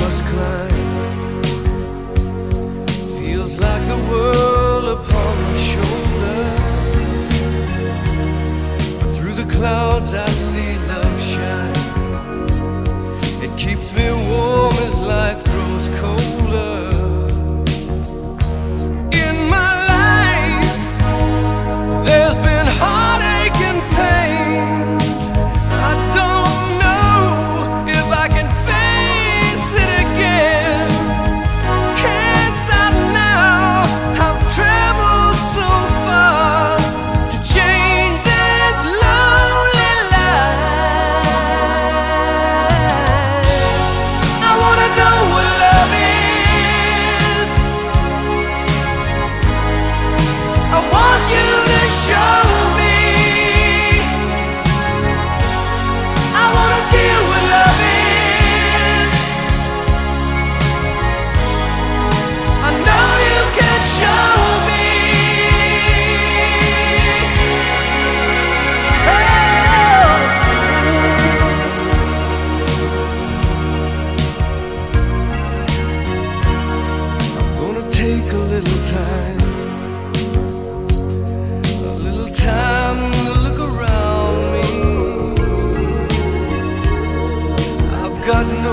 Must climb forgotten